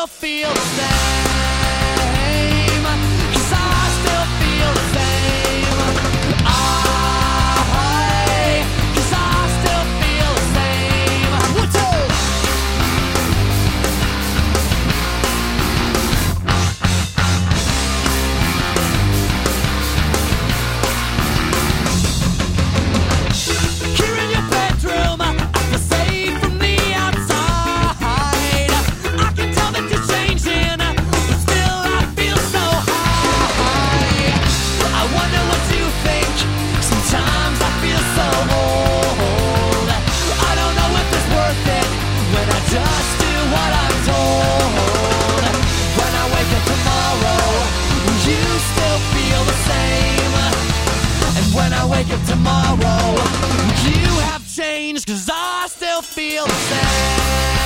will feel the same. cause I still feel the same.